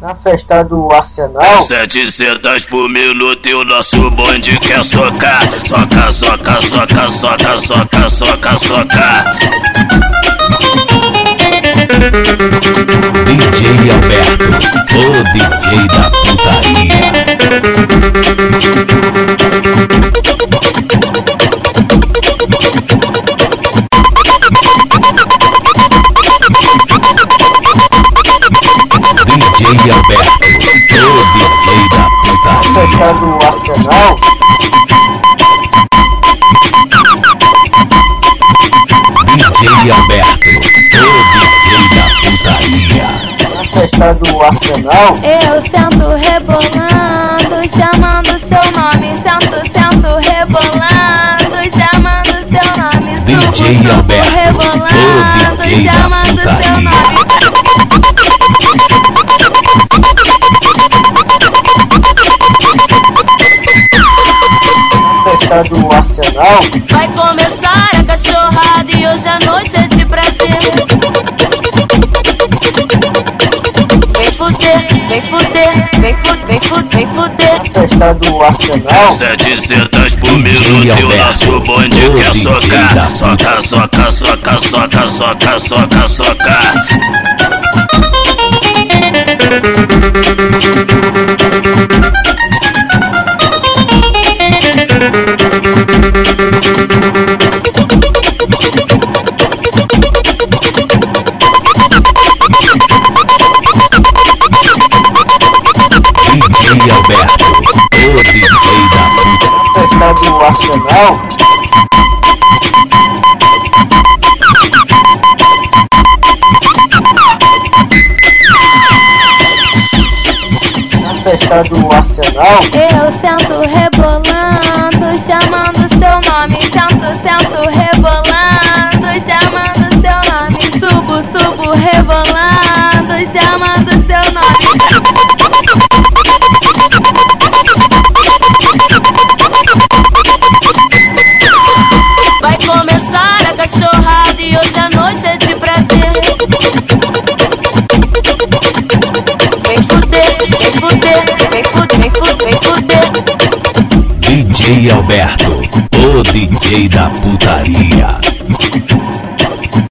Na festa do Arsenal. 700 por minuto e o nosso bonde quer socar. Soca, soca, soca, soca, soca, soca, soca. DJ Alberto, o DJ da putaria. DJ Alberto, o DJ da putaria. festa do Arsenal. DJ Alberto, o DJ da putaria. Na festa do Arsenal. Eu sento rebolando, chamando seu nome. Sento, sento rebolando, chamando seu nome. DJ Alberto, Festa do Arsenal. Vai começar a cachorrada e hoje a noite é de prazer. Vem fuder, vem fuder, vem fuder, vem fuder, vem fuder. Na festa do Arsenal. 700 por minuto e o nosso bonde quer socar. da Soca, soca, soca, soca, soca, soca, soca. Alberto, o DJ da festa do Arsenal. Festa do Arsenal. Eu sento rebolando, chamando seu nome. Sento, sento rebolando, chamando seu nome. Subo, subo rebolando, chamando DJ Alberto, o DJ da putaria.